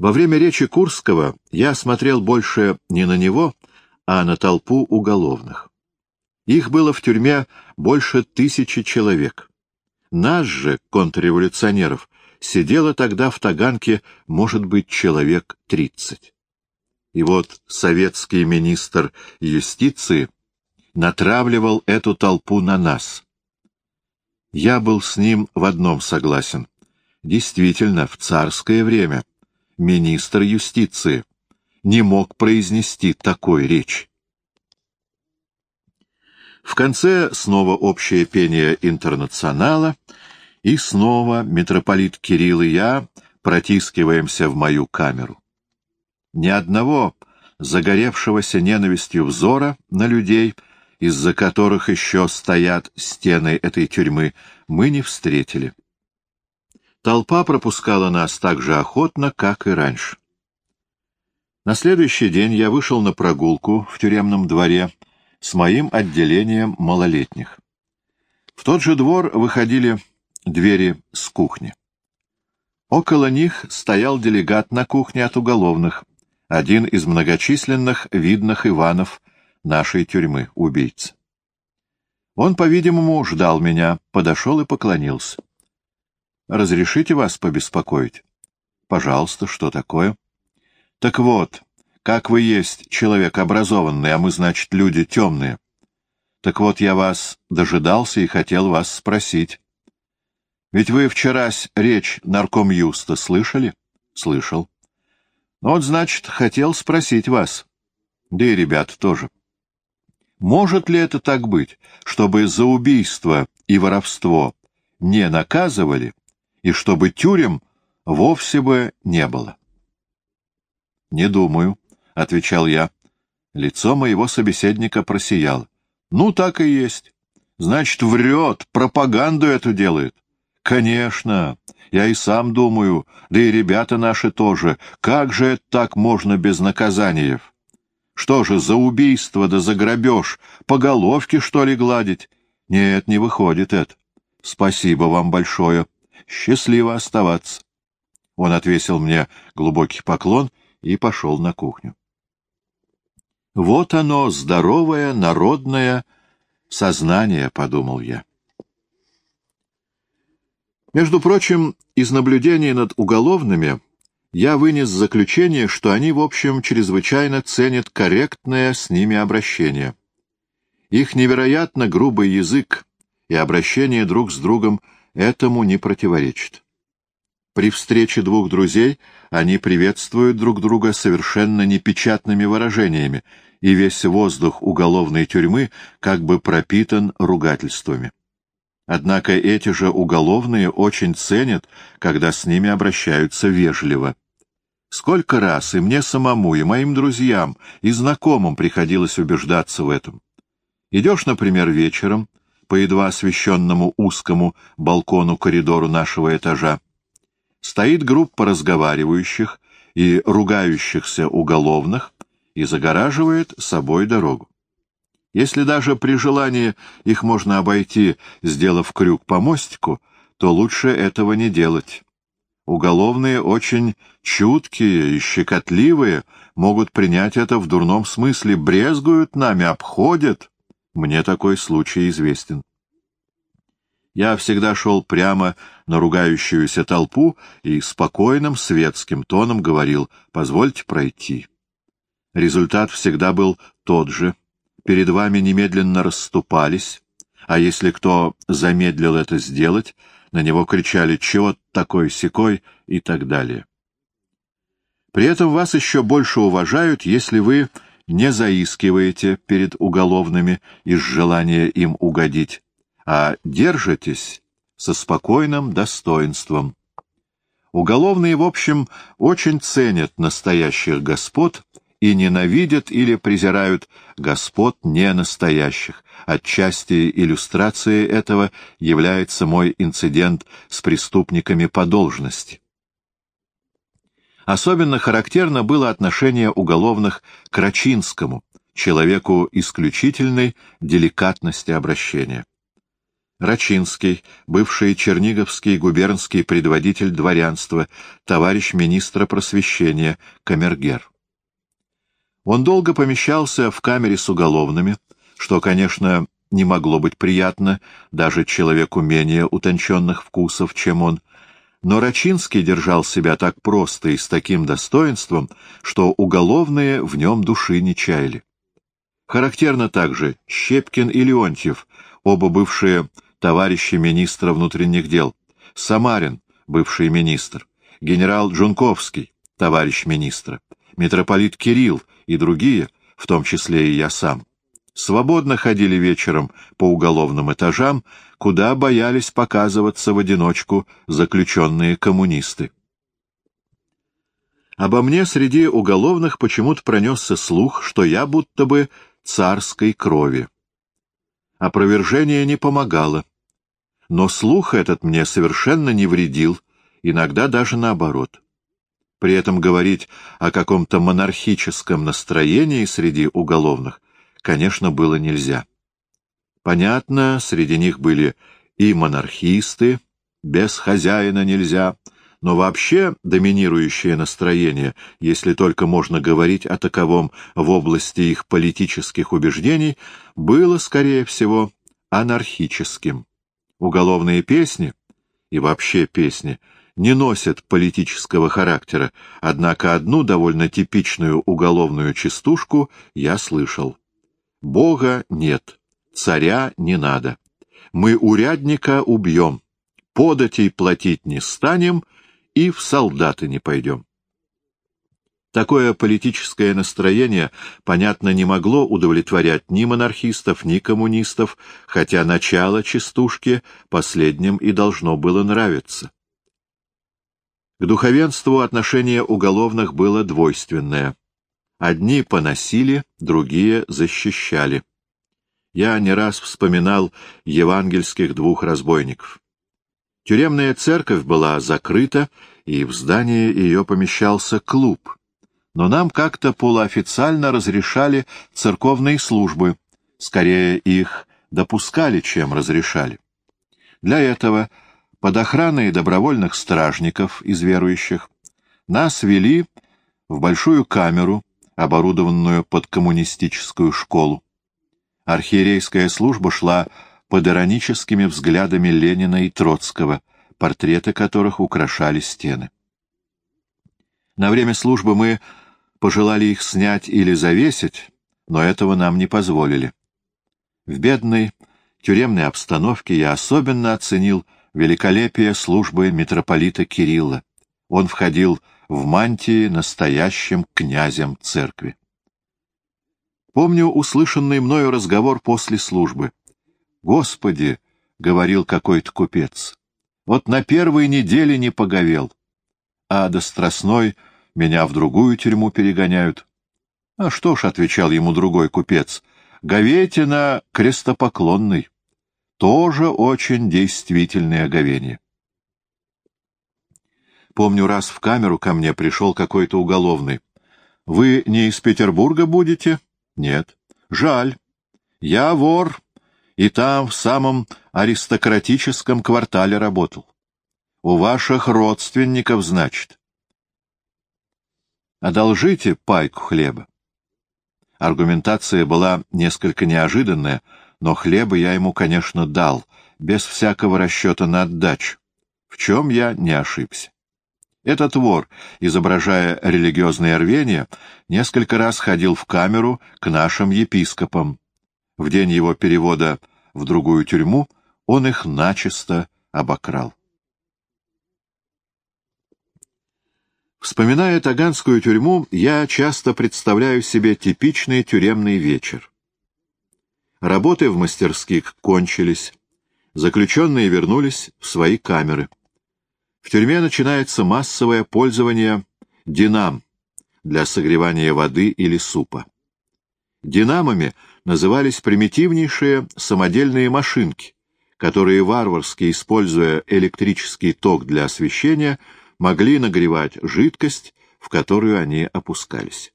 Во время речи Курского я смотрел больше не на него, а на толпу уголовных. Их было в тюрьме больше тысячи человек. Нас же, контрреволюционеров, сидело тогда в Таганке, может быть, человек тридцать. И вот советский министр юстиции натравливал эту толпу на нас. Я был с ним в одном согласен. Действительно, в царское время министр юстиции не мог произнести такой речь. В конце снова общее пение интернационала, и снова митрополит Кирилл и я протискиваемся в мою камеру. Ни одного загоревшегося ненавистью взора на людей, из-за которых еще стоят стены этой тюрьмы, мы не встретили. Толпа пропускала нас так же охотно, как и раньше. На следующий день я вышел на прогулку в тюремном дворе с моим отделением малолетних. В тот же двор выходили двери с кухни. Около них стоял делегат на кухне от уголовных, один из многочисленных видных Иванов нашей тюрьмы, убийц. Он, по-видимому, ждал меня, подошел и поклонился. «Разрешите вас побеспокоить?» «Пожалуйста, что такое?» «Так вот, как вы есть человек образованный, а мы, значит, люди темные. Так вот, я вас дожидался и хотел вас спросить. Ведь вы вчерась речь нарком Юста слышали? Слышал. Ну вот, значит, хотел спросить вас. Да и ребят тоже. Может ли это так быть, чтобы за убийство и воровство не наказывали, и чтобы тюрем вовсе бы не было? Не думаю, — отвечал я. Лицо моего собеседника просияло. Ну, так и есть. Значит, врет, пропаганду эту делает. Конечно, я и сам думаю, да и ребята наши тоже. Как же это так можно без наказаниев? Что же, за убийство да за грабеж по головке, что ли, гладить? Нет, не выходит это. Спасибо вам большое. Счастливо оставаться. Он отвесил мне глубокий поклон и пошел на кухню. Вот оно, здоровое, народное сознание, — подумал я. Между прочим, из наблюдений над уголовными я вынес заключение, что они, в общем, чрезвычайно ценят корректное с ними обращение. Их невероятно грубый язык и обращение друг с другом этому не противоречит. При встрече двух друзей они приветствуют друг друга совершенно непечатными выражениями, и весь воздух уголовной тюрьмы как бы пропитан ругательствами. Однако эти же уголовные очень ценят, когда с ними обращаются вежливо. Сколько раз и мне самому, и моим друзьям, и знакомым приходилось убеждаться в этом. Идешь, например, вечером по едва освещенному узкому балкону-коридору нашего этажа. Стоит группа разговаривающих и ругающихся уголовных и загораживает собой дорогу. Если даже при желании их можно обойти, сделав крюк по мостику, то лучше этого не делать. Уголовные очень чуткие и щекотливые могут принять это в дурном смысле, брезгуют нами, обходят. Мне такой случай известен. Я всегда шел прямо на ругающуюся толпу и спокойным светским тоном говорил «позвольте пройти». Результат всегда был тот же — перед вами немедленно расступались, а если кто замедлил это сделать, на него кричали «Чего такой-сякой?» и так далее. При этом вас еще больше уважают, если вы не заискиваете перед уголовными из желания им угодить, а держитесь со спокойным достоинством. Уголовные, в общем, очень ценят настоящих господ и ненавидят или презирают господ ненастоящих. Отчасти иллюстрацией этого является мой инцидент с преступниками по должности. Особенно характерно было отношение уголовных к Рачинскому, человеку исключительной деликатности обращения. Рачинский, бывший черниговский губернский предводитель дворянства, товарищ министра просвещения, камергер. Он долго помещался в камере с уголовными, что, конечно, не могло быть приятно даже человеку менее утонченных вкусов, чем он, но Рачинский держал себя так просто и с таким достоинством, что уголовные в нем души не чаяли. Характерно также Щепкин и Леонтьев, оба бывшие товарищи министра внутренних дел, Самарин, бывший министр, генерал Джунковский, товарищ министра, митрополит Кирилл и другие, в том числе и я сам свободно ходили вечером по уголовным этажам, куда боялись показываться в одиночку заключенные коммунисты. Обо мне среди уголовных почему-то пронесся слух, что я будто бы царской крови. Опровержение не помогало, но слух этот мне совершенно не вредил, иногда даже наоборот. При этом говорить о каком-то монархическом настроении среди уголовных конечно, было нельзя. Понятно, среди них были и монархисты, без хозяина нельзя, но вообще доминирующее настроение, если только можно говорить о таковом в области их политических убеждений, было, скорее всего, анархическим. Уголовные песни и вообще песни не носят политического характера, однако одну довольно типичную уголовную частушку я слышал. Бога нет, царя не надо. Мы урядника убьем, податей платить не станем и в солдаты не пойдем. Такое политическое настроение, понятно, не могло удовлетворять ни монархистов, ни коммунистов, хотя начало частушки последним и должно было нравиться. К духовенству отношение уголовных было двойственное. Одни поносили, другие защищали. Я не раз вспоминал евангельских двух разбойников. Тюремная церковь была закрыта, и в здании ее помещался клуб. Но нам как-то полуофициально разрешали церковные службы, скорее их допускали, чем разрешали. Для этого под охраной добровольных стражников из верующих нас вели в большую камеру, оборудованную под коммунистическую школу. Архиерейская служба шла под ироническими взглядами Ленина и Троцкого, портреты которых украшали стены. На время службы мы пожелали их снять или завесить, но этого нам не позволили. В бедной тюремной обстановке я особенно оценил великолепие службы митрополита Кирилла. Он входил в мантии настоящим князем церкви. Помню услышанный мною разговор после службы. «Господи!» — говорил какой-то купец. «Вот на первой неделе не поговел, а до Страстной меня в другую тюрьму перегоняют». «А что ж», — отвечал ему другой купец, — «говетина крестопоклонный, тоже очень действительное говение». Помню, раз в камеру ко мне пришел какой-то уголовный. «Вы не из Петербурга будете?» «Нет». «Жаль. Я вор, и там, в самом аристократическом квартале работал. У ваших родственников, значит». «Одолжите пайку хлеба». Аргументация была несколько неожиданная, но хлеба я ему, конечно, дал, без всякого расчета на отдачу, в чем я не ошибся. Этот вор, изображая религиозное рвение, несколько раз ходил в камеру к нашим епископам. В день его перевода в другую тюрьму он их начисто обокрал. Вспоминая Таганскую тюрьму, я часто представляю себе типичный тюремный вечер. Работы в мастерских кончились, заключенные вернулись в свои камеры. В тюрьме начинается массовое пользование динам для согревания воды или супа. Динамами назывались примитивнейшие самодельные машинки, которые варварски, используя электрический ток для освещения, могли нагревать жидкость, в которую они опускались.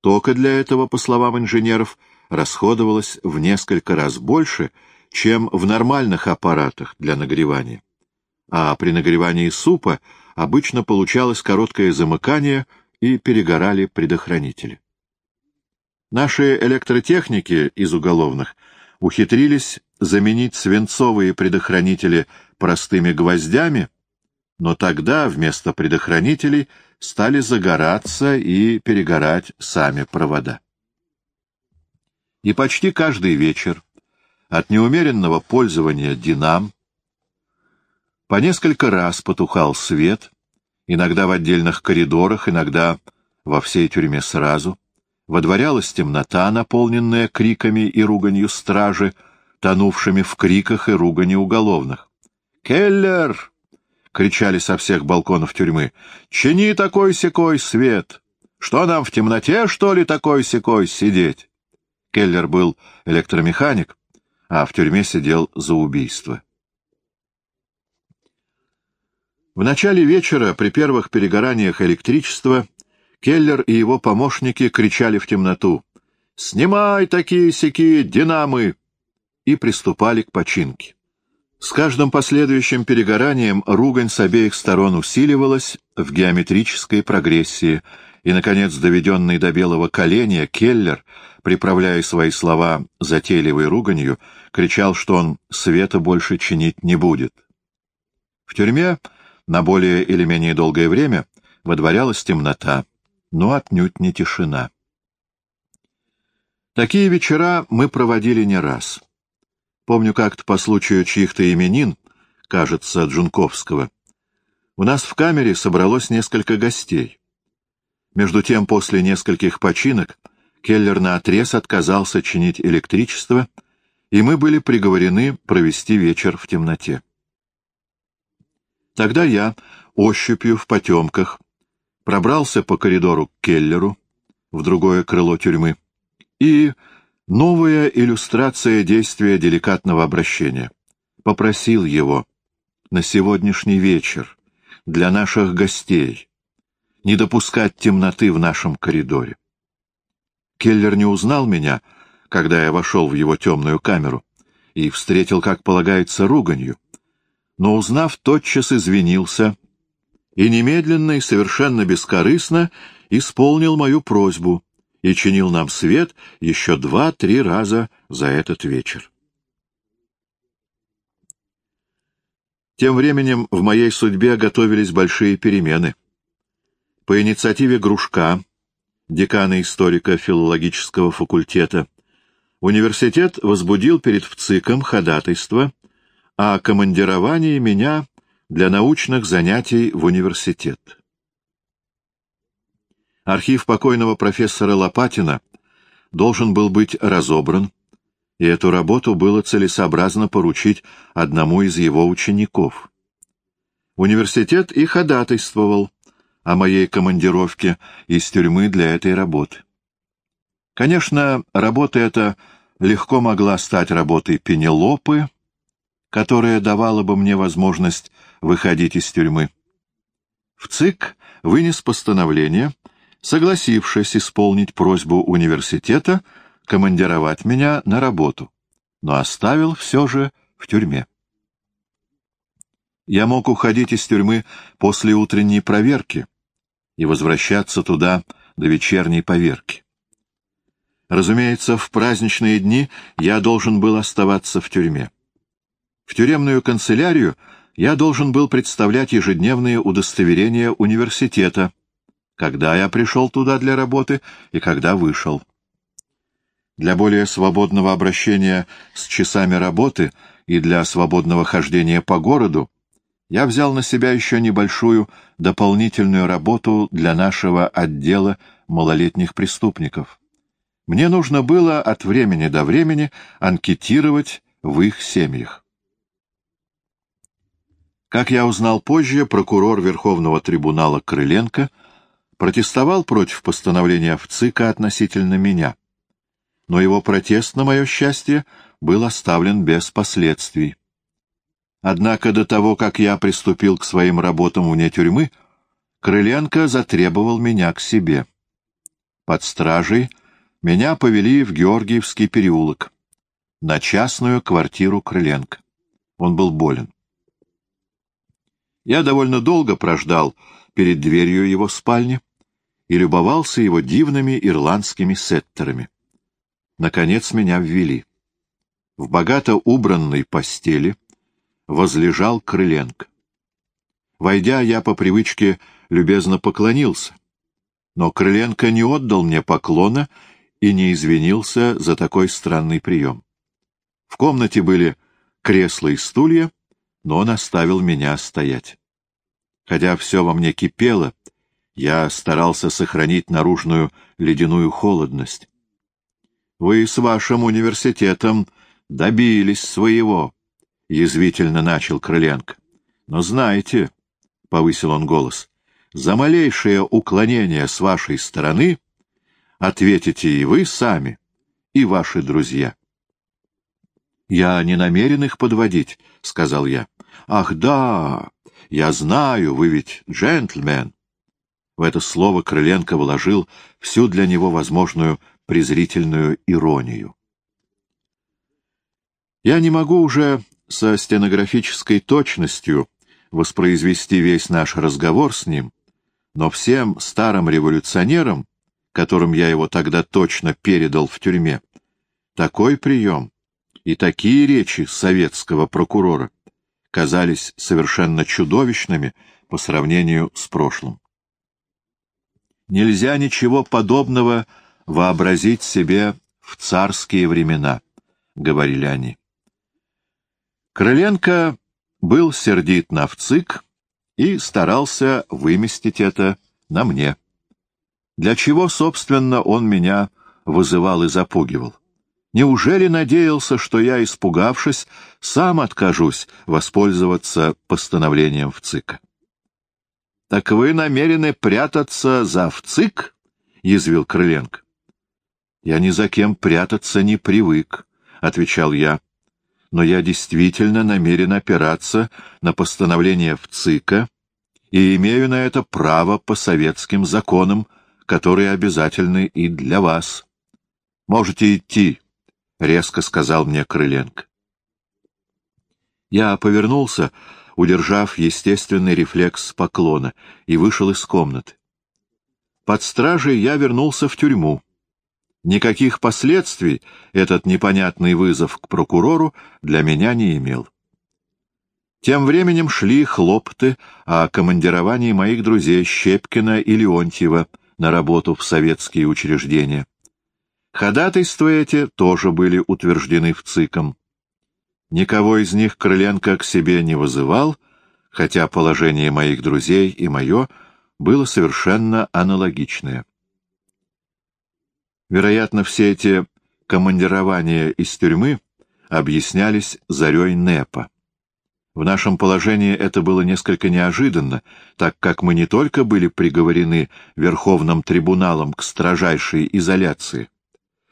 Тока для этого, по словам инженеров, расходовалось в несколько раз больше, чем в нормальных аппаратах для нагревания. А при нагревании супа обычно получалось короткое замыкание и перегорали предохранители. Наши электротехники из уголовных ухитрились заменить свинцовые предохранители простыми гвоздями, но тогда вместо предохранителей стали загораться и перегорать сами провода. И почти каждый вечер от неумеренного пользования динам по несколько раз потухал свет, иногда в отдельных коридорах, иногда во всей тюрьме сразу. Водворялась темнота, наполненная криками и руганью стражи, тонувшими в криках и ругани уголовных. «Келлер!» — кричали со всех балконов тюрьмы. «Чини такой-сякой свет! Что нам в темноте, что ли, такой-сякой сидеть?» Келлер был электромеханик, а в тюрьме сидел за убийство. В начале вечера, при первых перегораниях электричества, Келлер и его помощники кричали в темноту «Снимай такие-сякие динамы!» и приступали к починке. С каждым последующим перегоранием ругань с обеих сторон усиливалась в геометрической прогрессии, и, наконец, доведенный до белого коленя, Келлер, приправляя свои слова затейливой руганью, кричал, что он света больше чинить не будет. В тюрьме на более или менее долгое время водворялась темнота, но отнюдь не тишина. Такие вечера мы проводили не раз. Помню, как-то по случаю чьих-то именин, кажется, Джунковского, у нас в камере собралось несколько гостей. Между тем, после нескольких починок, Келлер наотрез отказался чинить электричество, и мы были приговорены провести вечер в темноте. Тогда я, ощупью в потемках, пробрался по коридору к Келлеру, в другое крыло тюрьмы, и новая иллюстрация действия деликатного обращения. Попросил его на сегодняшний вечер для наших гостей не допускать темноты в нашем коридоре. Келлер не узнал меня, когда я вошел в его темную камеру, и встретил, как полагается, руганью но, узнав, тотчас извинился и немедленно и совершенно бескорыстно исполнил мою просьбу и чинил нам свет еще два-три раза за этот вечер. Тем временем в моей судьбе готовились большие перемены. По инициативе Грушка, декана историка филологического факультета, университет возбудил перед ВЦИКом ходатайство о командировании меня для научных занятий в университет. Архив покойного профессора Лопатина должен быть разобран, и эту работу было целесообразно поручить одному из его учеников. Университет и ходатайствовал о моей командировке из тюрьмы для этой работы. Конечно, работа эта легко могла стать работой Пенелопы, которая давала бы мне возможность выходить из тюрьмы. В ЦИК вынес постановление, согласившись исполнить просьбу университета командировать меня на работу, но оставил все же в тюрьме. Я мог уходить из тюрьмы после утренней проверки и возвращаться туда до вечерней поверки. Разумеется, в праздничные дни я должен был оставаться в тюрьме. В тюремную канцелярию я должен был представлять ежедневные удостоверения университета, когда я пришел туда для работы и когда вышел. Для более свободного обращения с часами работы и для свободного хождения по городу я взял на себя еще небольшую дополнительную работу для нашего отдела малолетних преступников. Мне нужно было от времени до времени анкетировать в их семьях. Как я узнал позже, прокурор Верховного трибунала Крыленко протестовал против постановления ВЦИКа относительно меня. Но его протест, на мое счастье, был оставлен без последствий. Однако до того, как я приступил к своим работам вне тюрьмы, Крыленко затребовал меня к себе. Под стражей меня повели в Георгиевский переулок. на частную квартиру Крыленко. Он был болен. Я довольно долго прождал перед дверью его спальни и любовался его дивными ирландскими сеттерами. Наконец меня ввели. В богато убранной постели возлежал Крыленко. Войдя, я по привычке любезно поклонился. Но Крыленко не отдал мне поклона и не извинился за такой странный прием. В комнате были кресла и стулья, но он оставил меня стоять. Хотя все во мне кипело, я старался сохранить наружную ледяную холодность. Вы с вашим университетом добились своего, — язвительно начал Крыленко. — Но знаете, — повысил он голос, — за малейшее уклонение с вашей стороны ответите и вы сами, и ваши друзья. — Я не намерен их подводить, — сказал я. — Ах, да, я знаю, вы ведь джентльмен. В это слово Крыленко вложил всю для него возможную презрительную иронию. Я не могу уже со стенографической точностью воспроизвести весь наш разговор с ним, но всем старым революционерам, которым я его тогда точно передал в тюрьме, такой прием и такие речи советского прокурора казались совершенно чудовищными по сравнению с прошлым. Нельзя ничего подобного вообразить себе в царские времена, — говорили они. Крыленко был сердит на ВЦИК и старался выместить это на мне. Для чего, собственно, он меня вызывал и запугивал? Неужели надеялся, что я, испугавшись, сам откажусь воспользоваться постановлением ВЦИКа? — Так вы намерены прятаться за ВЦИК? — язвил Крыленко. — Я ни за кем прятаться не привык, — отвечал я. Но я действительно намерен опираться на постановление ВЦИКа и имею на это право по советским законам, которые обязательны и для вас. Можете идти, — резко сказал мне Крыленко. Я повернулся, — удержав естественный рефлекс поклона, и вышел из комнаты. Под стражей я вернулся в тюрьму. Никаких последствий этот непонятный вызов к прокурору для меня не имел. Тем временем шли хлопоты о командировании моих друзей Щепкина и Леонтьева на работу в советские учреждения. Ходатайства эти тоже были утверждены в ЦИКом. Никого из них Крыленко к себе не вызывал, хотя положение моих друзей и мое было совершенно аналогичное. Вероятно, все эти командирования из тюрьмы объяснялись зарей НЭПа. В нашем положении это было несколько неожиданно, так как мы не только были приговорены Верховным трибуналом к строжайшей изоляции,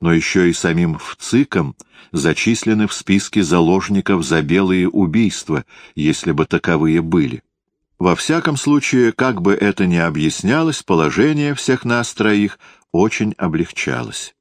но еще и самим ВЦИКом зачислены в списке заложников за белые убийства, если бы таковые были. Во всяком случае, как бы это ни объяснялось, положение всех нас троих очень облегчалось.